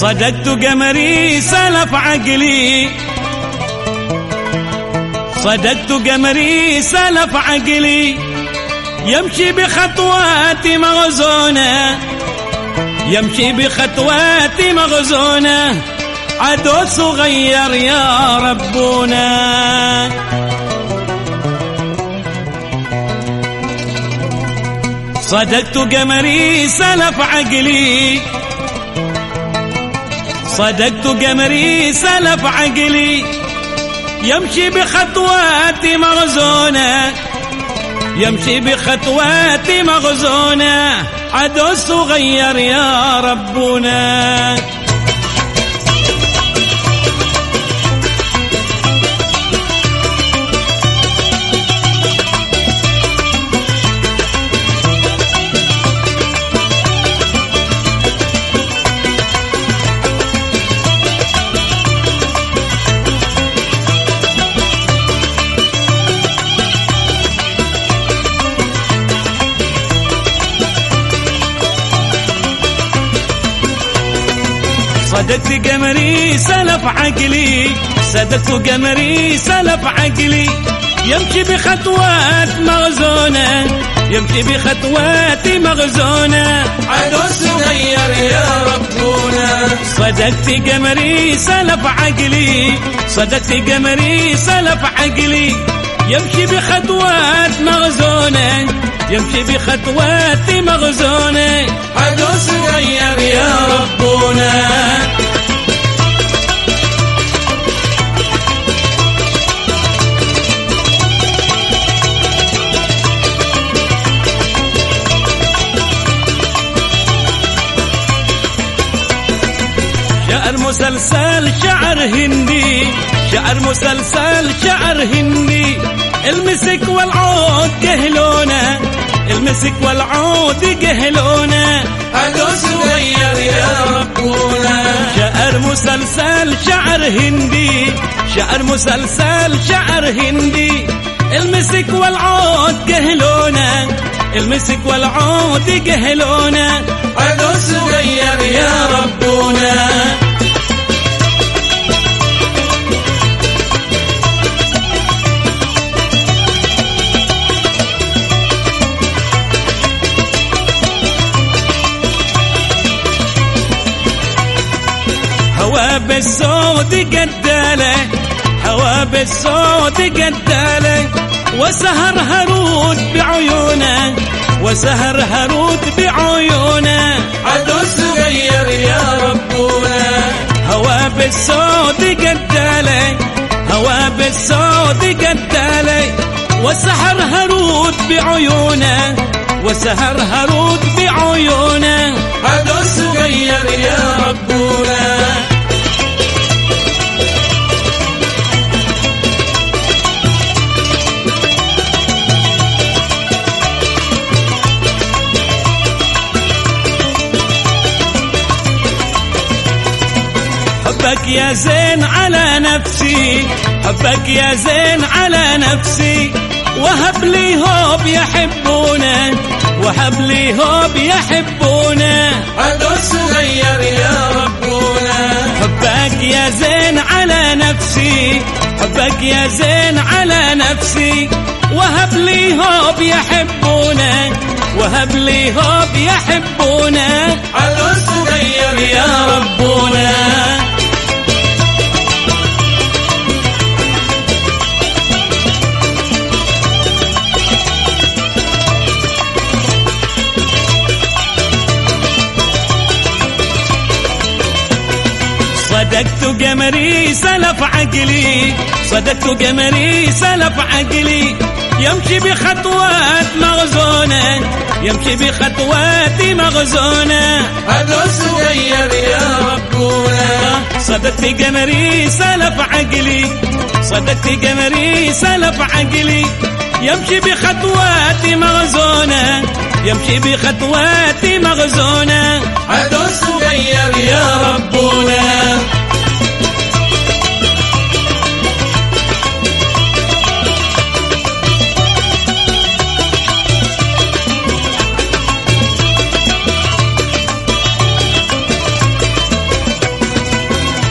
صدقت قمري سلف عقلي. صدقت قمري سلف عقلي. يمشي بخطواتي مغزونة. يمشي بخطواتي مغزونة. عدو صغير يا ربنا. صدقت قمري سلف عقلي. صدقت قمري سلف عقلي يمشي بخطواتي مغزونة يمشي بخطواتي مغزونة عدو صغير يا ربنا. صدقت قمري سلف عقلي. صدقت قمري سلف عقلي. يمشي بخطوات مغزونة يمشي بخطوات مغزونة. عدو صغير يا ربنا صدقت قمري سلف عقلي. صدقت قمري سلف عقلي. يمشي بخطوات مغزونة يمشي بخطوات مغزونة. مسلسل شعر هندي شعر مسلسل شعر هندي. المسك والعود قهلونا المسك والعود قهلونا عدو صغير يا ربنا. شعر مسلسل شعر هندي شعر مسلسل شعر هندي. المسك والعود قهلونا المسك والعود قهلونا عدو صغير هوا بالصوت قداله هوا بالصوت قداله وسهر هرود بعيونه وسهر هرود بعيونه. عدو صغير يا ربنا. هوا بالصوت قداله هوا بالصوت قداله وسهر هرود بعيونه وسهر هرود بعيونه. عدو صغير يا ربنا. حبك يا زين على نفسي حبك يا زين على نفسي. وهب لي هوب يحبونا وهب لي هوب يحبونا عدو صغير يا ربنا. حبك يا زين على نفسي حبك يا زين على نفسي. وهب لي هوب يحبونا وهب لي هوب يحبونا عدو صغير يا ربنا. صدقت قمري سلف عقلي صدقت قمري سلف عقلي. يمشي بخطوات مغزونة يمشي بخطوات مغزونة. عدو صغير يا ربنا. صدقت قمري سلف عقلي صدقت قمري سلف عقلي. يمشي بخطوات مغزونة. يمشي بخطوات مغزونة. عدو صغير يا ربنا.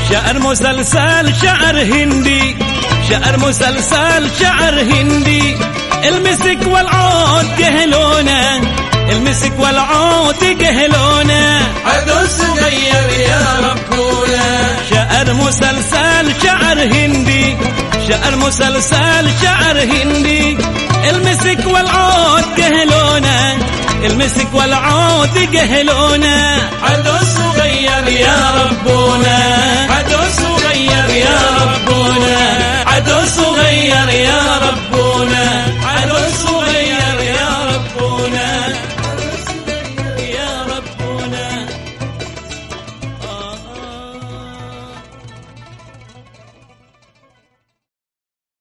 شعر مسلسل شعر هندي. شعر مسلسل شعر هندي. المسك والعود قهلونا المسك والعود جهلونا. عدو صغير يا ربونا شعر مسلسل شعر هندي. شعر مسلسل شعر هندي. المسك والعود جهلونا. المسك والعود جهلونا. عدو صغير يا ربونا عدو صغير يا ربونا